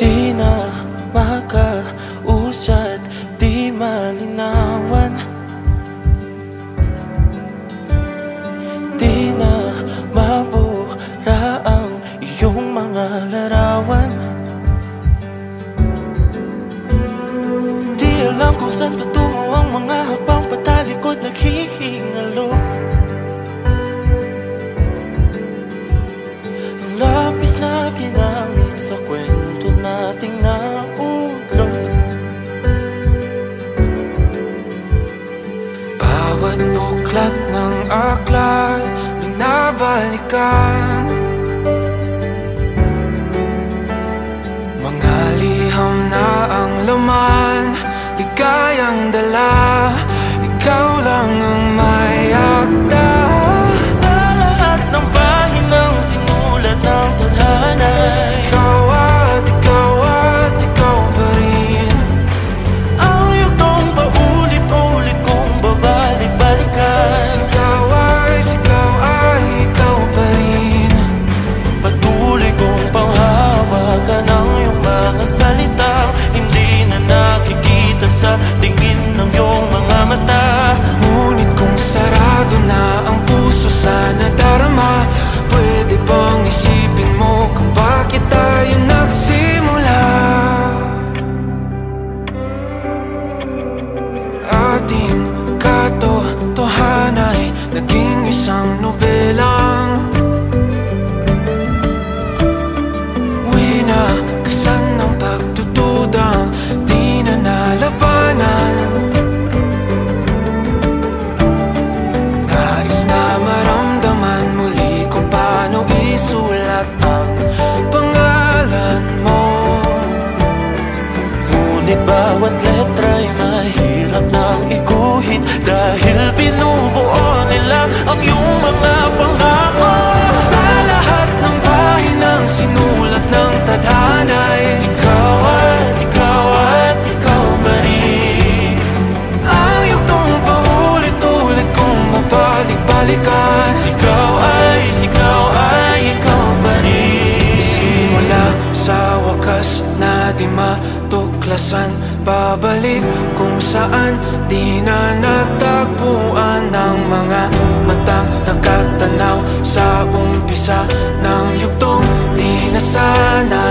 Di na makausad, di malinawan. Di na mabura ang iyong mga larawan. Di alam kung saan tutungo ang mga habang patalikod naghihingalo kaibigan Mga liham na ang laman Ligayang dala. isang nobelang Wina, kasan ng pagtutudang Di na nalabanan. Nais na maramdaman muli Kung paano isulat ang pangalan mo. Ngunit bawat letra'y mahirap nang ikaw Kadaslasan babalik kung saan Di na natagpuan ng mga matang Nakatanaw sa umpisa ng yugtong Di na sana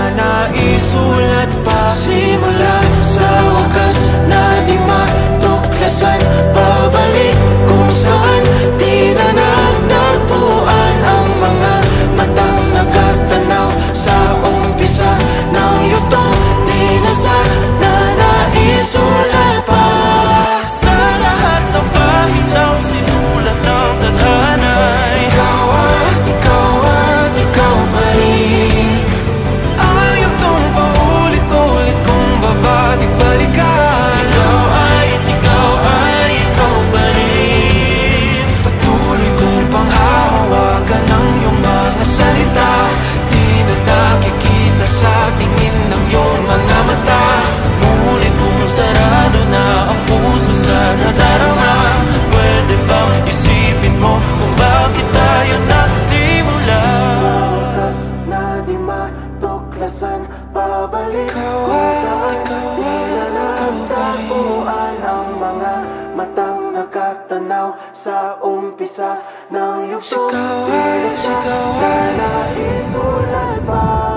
tanaw sa umpisa ng yugto Sikaw ay, sikaw ay, na isulat pa.